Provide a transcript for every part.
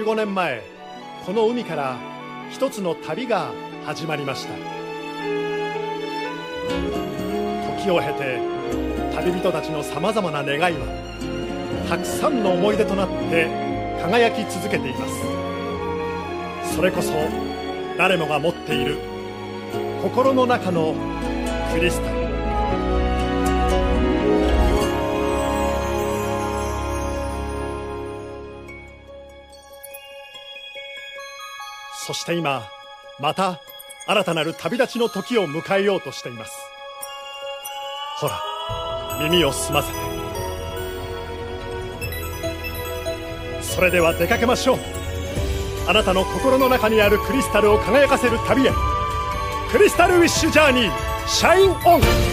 15年前この海から一つの旅が始まりました。時を経て旅人たちのさまざまな願いはたくさんの思い出となって輝き続けています。それこそ誰もが持っている心の中のクリスタル。そして今また新たなる旅立ちの時を迎えようとしています。ほら耳を澄ませて。それでは出かけましょう。あなたの心の中にあるクリスタルを輝かせる旅へ。クリスタルウィッシュジャーニーシャインオン。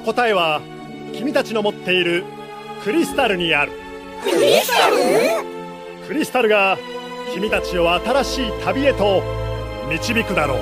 答えは君たちの持っているクリスタルにある。クリスタル？クリスタルが君たちを新しい旅へと導くだろう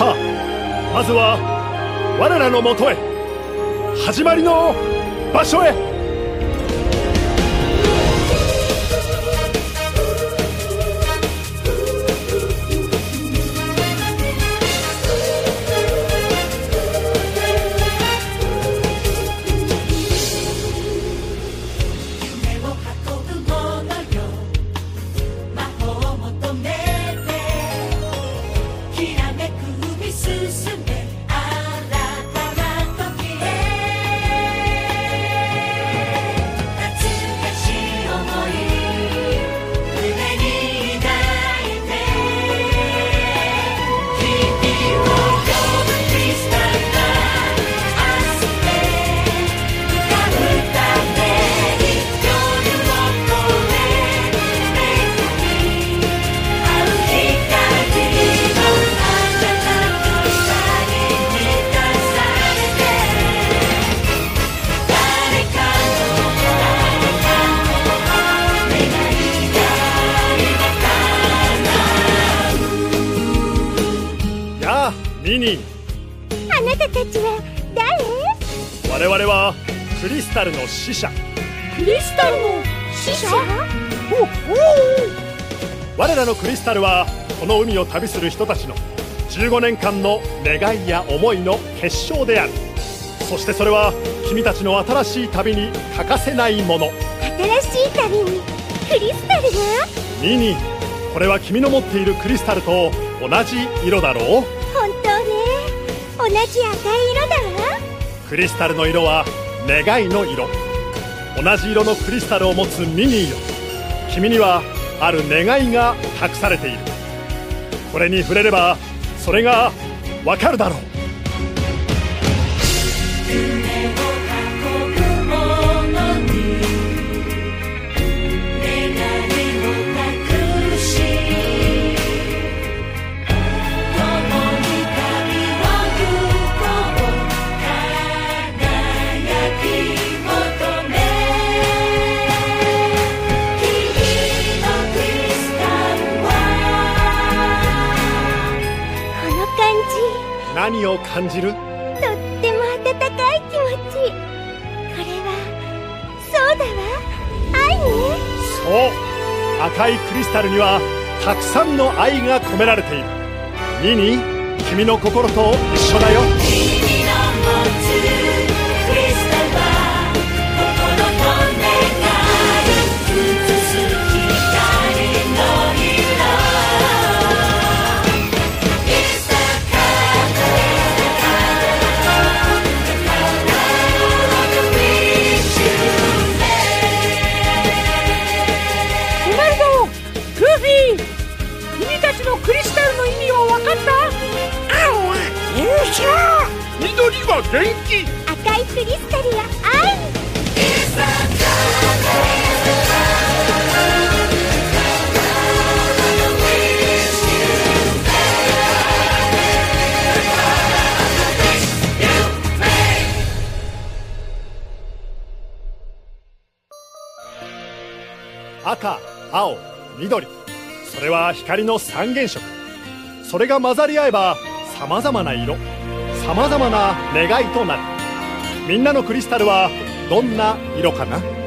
さあまずは我らのもとへ始まりの場所へ。タルの使者。クリスタルの死者？おお我らのクリスタルはこの海を旅する人たちの15年間の願いや思いの結晶である。そしてそれは君たちの新しい旅に欠かせないもの。新しい旅に？クリスタルが？ニニこれは君の持っているクリスタルと同じ色だろう？本当ね。同じ赤い色だわ。クリスタルの色は願いの色。同じ色のクリスタルを持つミニーよ。君にはある願いが託されている。これに触れればそれがわかるだろう。何を感じる？とっても温かい気持ち。これはそうだわ。愛ね。そう。赤いクリスタルにはたくさんの愛が込められている。ニニ君の心と一緒だよ緑は元気。赤いクリスタルは愛赤青緑。それは光の三原色。それが混ざり合えば様々な色様々な願いとなる。みんなのクリスタルはどんな色かな？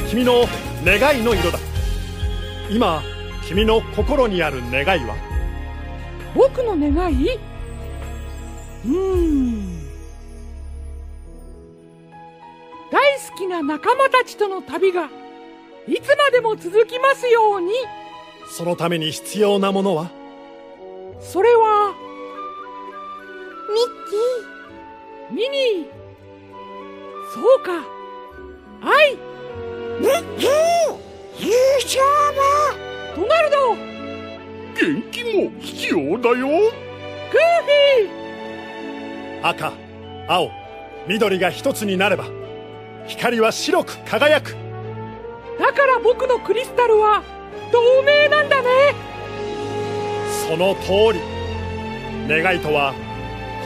が君の願いの色だ。今君の心にある願いは？僕の願い？うーん。大好きな仲間たちとの旅がいつまでも続きますように。そのために必要なものは？それはミッキー。ミニー。そうか。愛ミッキー優勝もドナルド元気も必要だよ。グーフィー赤青緑が一つになれば光は白く輝く。だから僕のクリスタルは透明なんだね。その通り。願いとは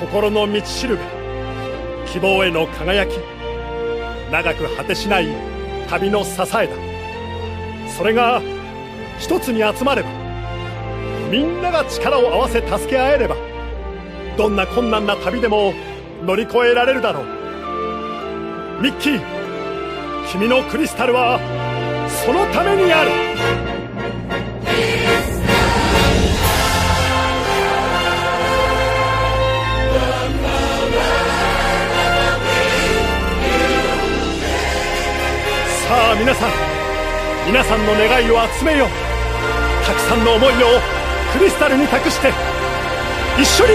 心の道しるべ。希望への輝き。長く果てしない旅の支えだ。それが一つに集まればみんなが力を合わせ助け合えればどんな困難な旅でも乗り越えられるだろう。ミッキー君のクリスタルはそのためにある。さあ皆さん皆さんの願いを集めよう。たくさんの思いをクリスタルに託して一緒に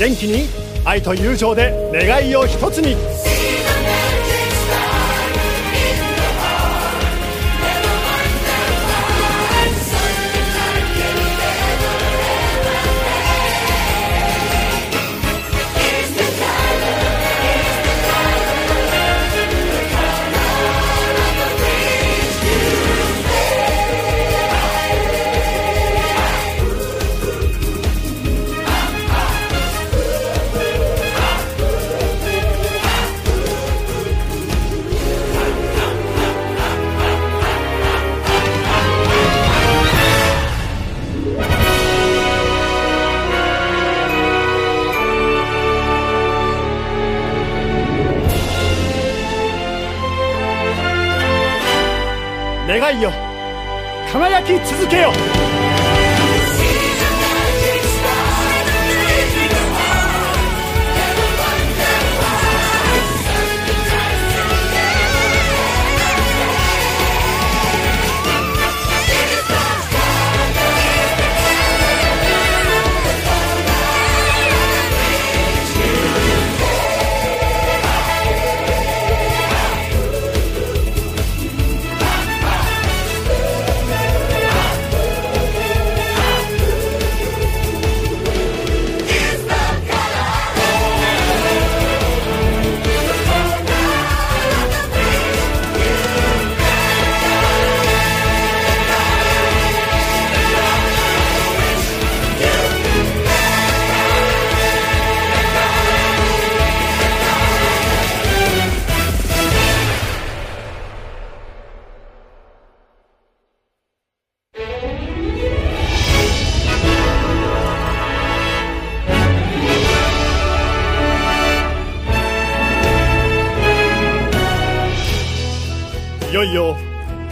元気に愛と友情で願いを一つに。いよ。輝き続けよ。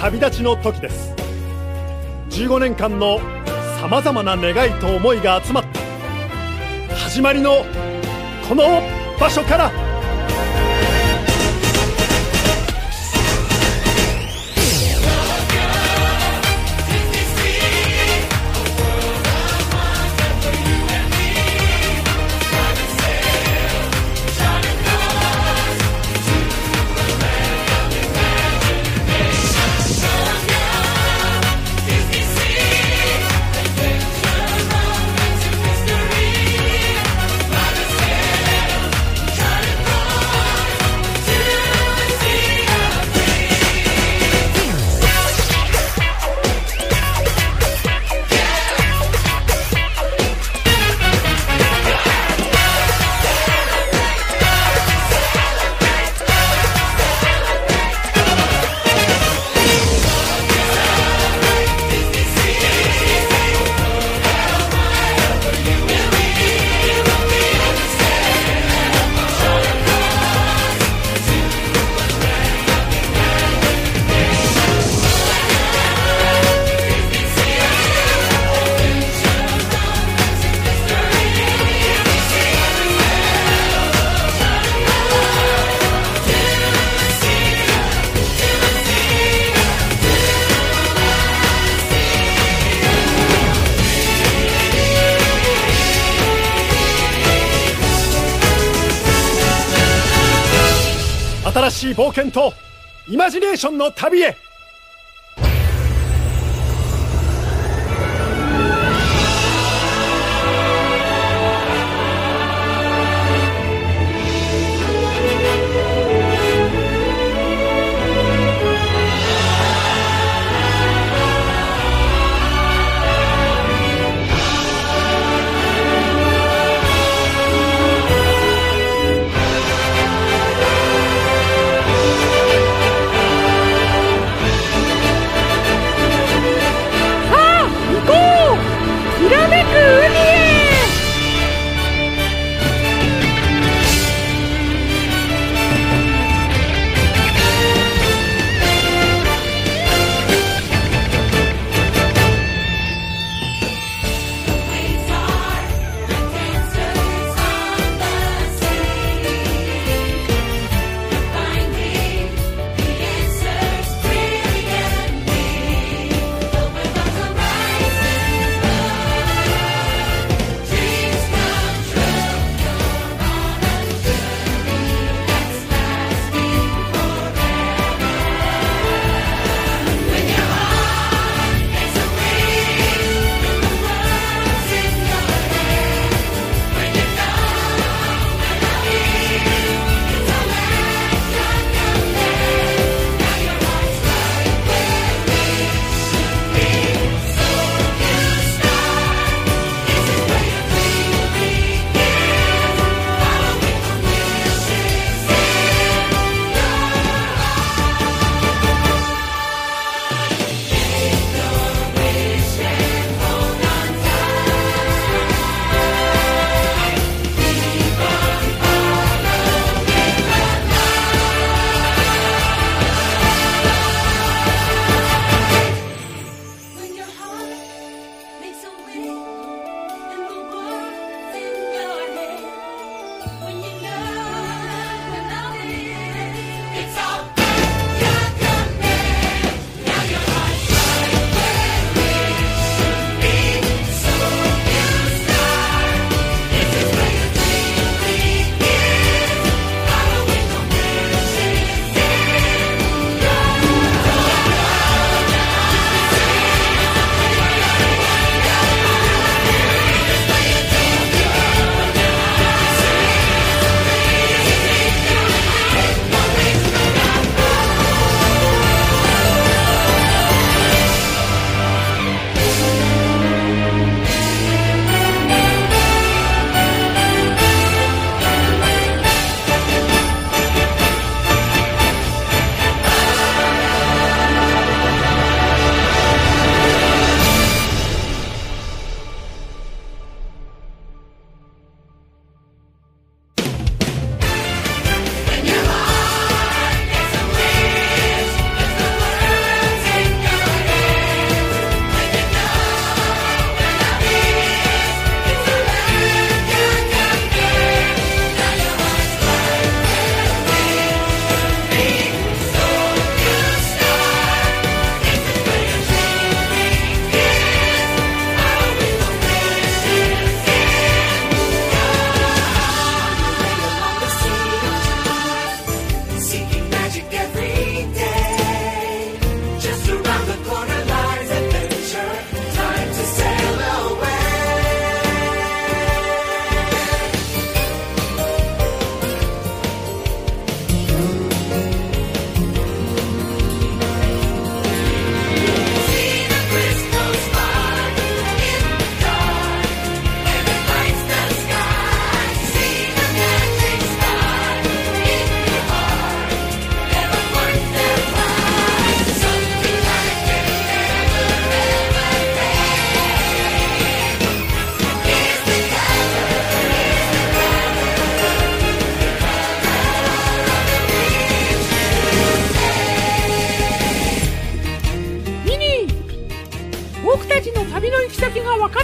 旅立ちの時です。15年間のさまざまな願いと思いが集まった。始まりのこの場所から冒険とイマジネーションの旅へ。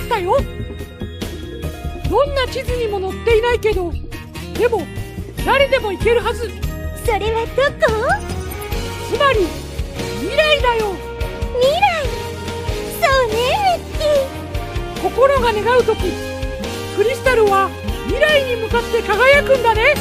ったよ。どんな地図にも載っていないけどでも誰でも行けるはず。それはどこ？つまり未来だよ。未来？そうねミッキー。心が願う時クリスタルは未来に向かって輝くんだね